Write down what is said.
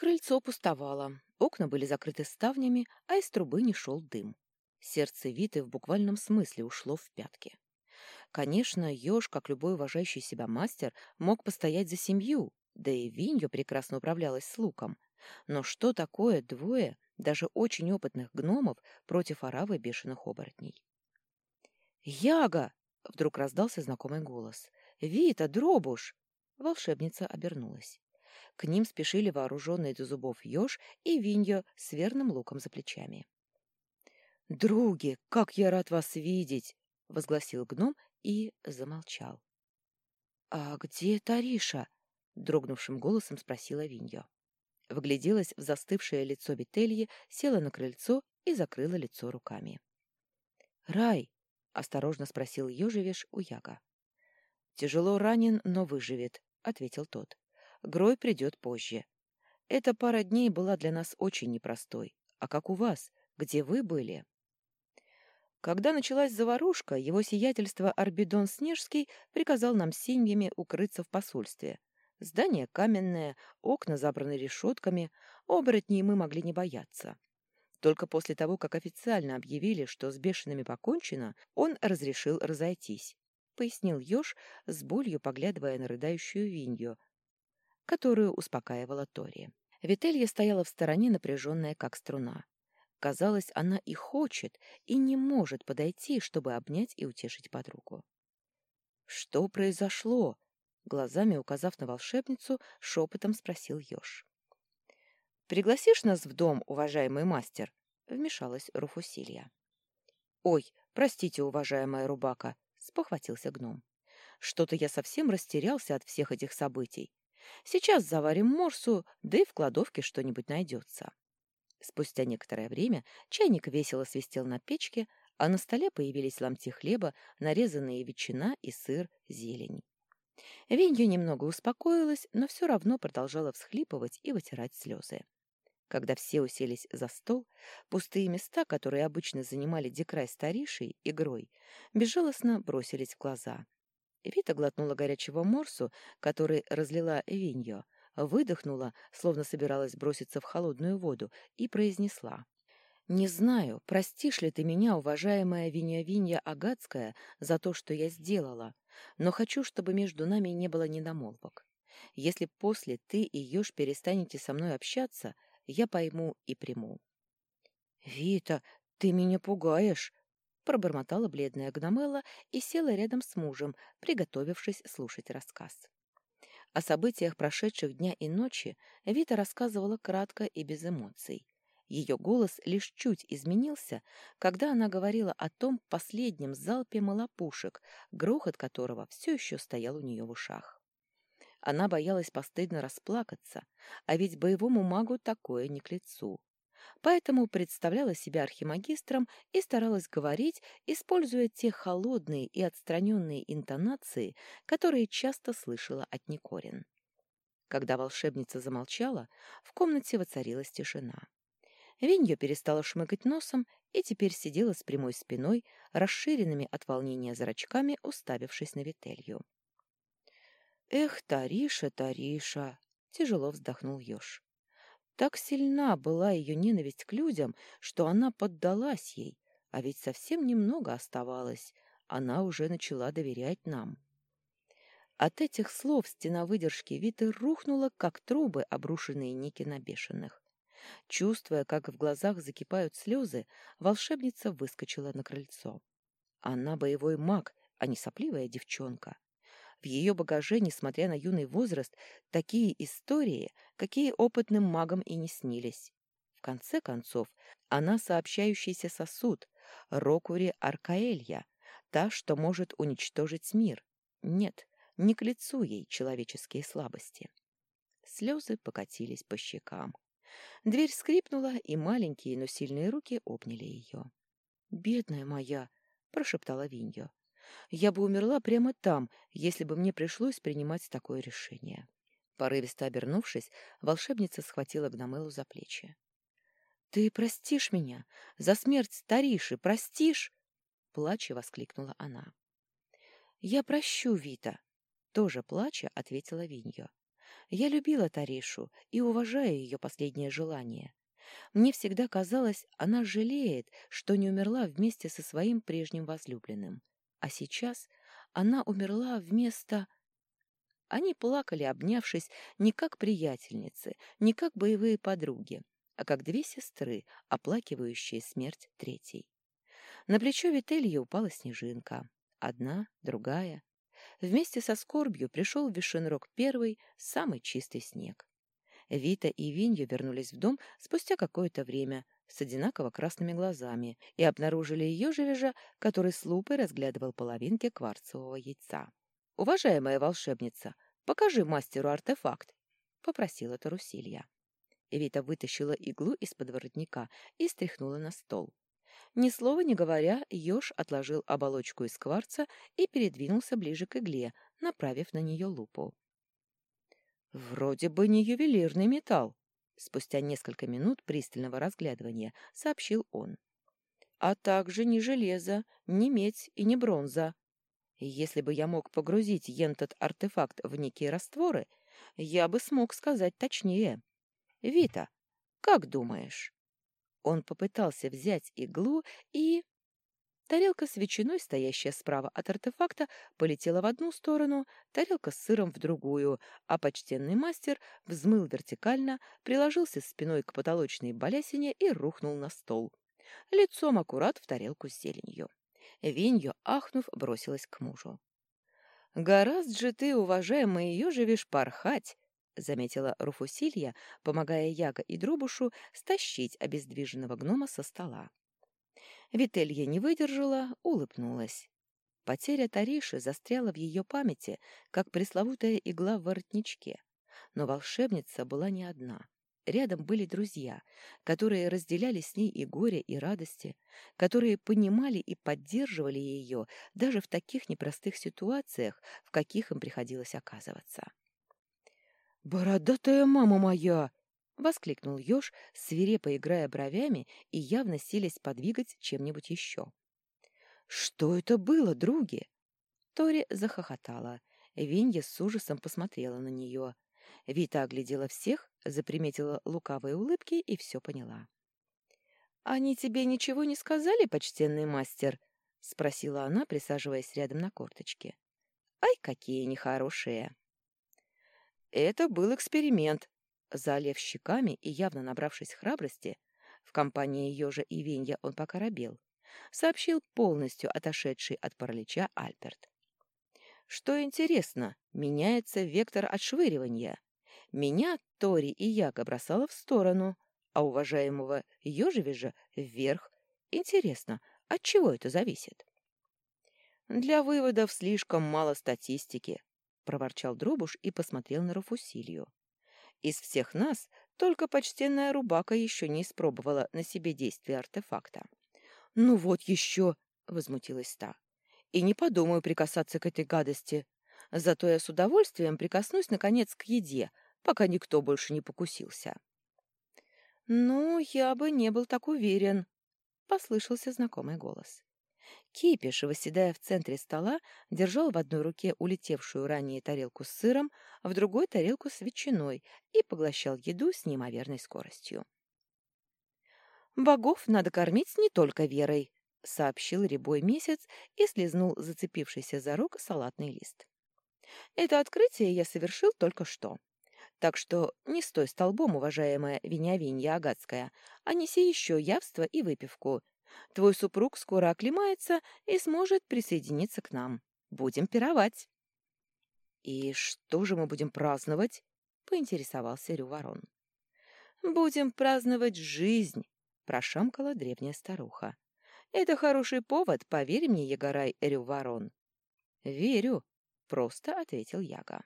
Крыльцо пустовало, окна были закрыты ставнями, а из трубы не шел дым. Сердце Виты в буквальном смысле ушло в пятки. Конечно, еж, как любой уважающий себя мастер, мог постоять за семью, да и Виньо прекрасно управлялась с луком. Но что такое двое, даже очень опытных гномов, против оравы бешеных оборотней? «Яга!» — вдруг раздался знакомый голос. «Вита, дробуш!» Волшебница обернулась. К ним спешили вооруженные до зубов еж и Виньо с верным луком за плечами. «Други, как я рад вас видеть!» — возгласил гном и замолчал. «А где Тариша?» — дрогнувшим голосом спросила Виньо. Вгляделась в застывшее лицо Вительи, села на крыльцо и закрыла лицо руками. «Рай!» — осторожно спросил Ёжевиш у Яга. «Тяжело ранен, но выживет», — ответил тот. Грой придет позже. Эта пара дней была для нас очень непростой. А как у вас? Где вы были? Когда началась заварушка, его сиятельство Арбидон Снежский приказал нам семьями укрыться в посольстве. Здание каменное, окна забраны решетками, оборотней мы могли не бояться. Только после того, как официально объявили, что с бешеными покончено, он разрешил разойтись, — пояснил Ёж, с болью поглядывая на рыдающую Винью, которую успокаивала Тори. Вителья стояла в стороне, напряженная, как струна. Казалось, она и хочет, и не может подойти, чтобы обнять и утешить подругу. «Что произошло?» Глазами указав на волшебницу, шепотом спросил Ёж. «Пригласишь нас в дом, уважаемый мастер?» — вмешалась Руфусилья. «Ой, простите, уважаемая Рубака», — спохватился гном. «Что-то я совсем растерялся от всех этих событий. Сейчас заварим морсу, да и в кладовке что-нибудь найдется. Спустя некоторое время чайник весело свистел на печке, а на столе появились ломти хлеба, нарезанные ветчина и сыр, зелень. Винья немного успокоилась, но все равно продолжала всхлипывать и вытирать слезы. Когда все уселись за стол, пустые места, которые обычно занимали Декрай старейший игрой, безжалостно бросились в глаза — Вита глотнула горячего морсу, который разлила Виньо, выдохнула, словно собиралась броситься в холодную воду, и произнесла. «Не знаю, простишь ли ты меня, уважаемая Винья-Винья Агатская, за то, что я сделала, но хочу, чтобы между нами не было недомолвок. Если после ты и Ёж перестанете со мной общаться, я пойму и приму». «Вита, ты меня пугаешь!» Пробормотала бледная гномела и села рядом с мужем, приготовившись слушать рассказ. О событиях прошедших дня и ночи Вита рассказывала кратко и без эмоций. Ее голос лишь чуть изменился, когда она говорила о том последнем залпе малопушек, грохот которого все еще стоял у нее в ушах. Она боялась постыдно расплакаться, а ведь боевому магу такое не к лицу поэтому представляла себя архимагистром и старалась говорить, используя те холодные и отстраненные интонации, которые часто слышала от Никорин. Когда волшебница замолчала, в комнате воцарилась тишина. Винья перестала шмыгать носом и теперь сидела с прямой спиной, расширенными от волнения зрачками, уставившись на Вителью. «Эх, Тариша, Тариша!» — тяжело вздохнул еж. Так сильна была ее ненависть к людям, что она поддалась ей, а ведь совсем немного оставалось, она уже начала доверять нам. От этих слов стена выдержки Виты рухнула, как трубы, обрушенные Ники на бешеных. Чувствуя, как в глазах закипают слезы, волшебница выскочила на крыльцо. Она боевой маг, а не сопливая девчонка. В ее багаже, несмотря на юный возраст, такие истории, какие опытным магам и не снились. В конце концов, она сообщающийся сосуд, Рокури Аркаэлья, та, что может уничтожить мир. Нет, не к лицу ей человеческие слабости. Слезы покатились по щекам. Дверь скрипнула, и маленькие, но сильные руки обняли ее. «Бедная моя!» — прошептала Виньо. Я бы умерла прямо там, если бы мне пришлось принимать такое решение. Порывисто обернувшись, волшебница схватила Гномелу за плечи. — Ты простишь меня? За смерть Тариши простишь? — плача воскликнула она. — Я прощу, Вита, — тоже плача ответила Виньо. Я любила Таришу и уважаю ее последнее желание. Мне всегда казалось, она жалеет, что не умерла вместе со своим прежним возлюбленным. А сейчас она умерла вместо... Они плакали, обнявшись, не как приятельницы, не как боевые подруги, а как две сестры, оплакивающие смерть третьей. На плечо Вительи упала снежинка. Одна, другая. Вместе со скорбью пришел в Вишенрог первый, самый чистый снег. Вита и Винью вернулись в дом спустя какое-то время с одинаково красными глазами и обнаружили Ежевежа, который с лупой разглядывал половинки кварцевого яйца. «Уважаемая волшебница, покажи мастеру артефакт», — попросила Тарусилья. Вита вытащила иглу из-под воротника и стряхнула на стол. Ни слова не говоря, еж отложил оболочку из кварца и передвинулся ближе к игле, направив на нее лупу. «Вроде бы не ювелирный металл», — спустя несколько минут пристального разглядывания сообщил он. «А также не железо, не медь и не бронза. Если бы я мог погрузить ентот артефакт в некие растворы, я бы смог сказать точнее. Вита, как думаешь?» Он попытался взять иглу и... Тарелка с ветчиной, стоящая справа от артефакта, полетела в одну сторону, тарелка с сыром в другую, а почтенный мастер взмыл вертикально, приложился спиной к потолочной балясине и рухнул на стол. Лицом аккурат в тарелку с зеленью. Винью, ахнув, бросилась к мужу. «Гораздо же ты, уважаемый Ёжевиш, порхать!» — заметила Руфусилья, помогая Яго и Дробушу стащить обездвиженного гнома со стола. Вителья не выдержала, улыбнулась. Потеря Тариши застряла в ее памяти, как пресловутая игла в воротничке. Но волшебница была не одна. Рядом были друзья, которые разделяли с ней и горе, и радости, которые понимали и поддерживали ее даже в таких непростых ситуациях, в каких им приходилось оказываться. «Бородатая мама моя!» Воскликнул еж, свирепо играя бровями и явно силясь подвигать чем-нибудь еще. «Что это было, други?» Тори захохотала. Винья с ужасом посмотрела на нее. Вита оглядела всех, заприметила лукавые улыбки и все поняла. «Они тебе ничего не сказали, почтенный мастер?» — спросила она, присаживаясь рядом на корточке. «Ай, какие нехорошие!» «Это был эксперимент», Залив щеками и явно набравшись храбрости, в компании ежа и венья он пока робел, сообщил полностью отошедший от паралича Альберт. Что интересно, меняется вектор отшвыривания. Меня Тори и Яга бросала в сторону, а уважаемого Ёжевежа — вверх. Интересно, от чего это зависит? Для выводов слишком мало статистики, — проворчал Дробуш и посмотрел на Руфусилью. Из всех нас только почтенная Рубака еще не испробовала на себе действие артефакта. «Ну вот еще!» — возмутилась та. «И не подумаю прикасаться к этой гадости. Зато я с удовольствием прикоснусь, наконец, к еде, пока никто больше не покусился». «Ну, я бы не был так уверен», — послышался знакомый голос. Кипиш, восседая в центре стола, держал в одной руке улетевшую ранее тарелку с сыром, а в другой — тарелку с ветчиной и поглощал еду с неимоверной скоростью. «Богов надо кормить не только верой», — сообщил рябой месяц и слезнул зацепившийся за рук салатный лист. «Это открытие я совершил только что. Так что не стой столбом, уважаемая Винявинья Агатская, а неси еще явство и выпивку, Твой супруг скоро оклемается и сможет присоединиться к нам. Будем пировать». «И что же мы будем праздновать?» — поинтересовался Рюворон. «Будем праздновать жизнь», — прошамкала древняя старуха. «Это хороший повод, поверь мне, Егорай Рюворон». «Верю», — просто ответил Яга.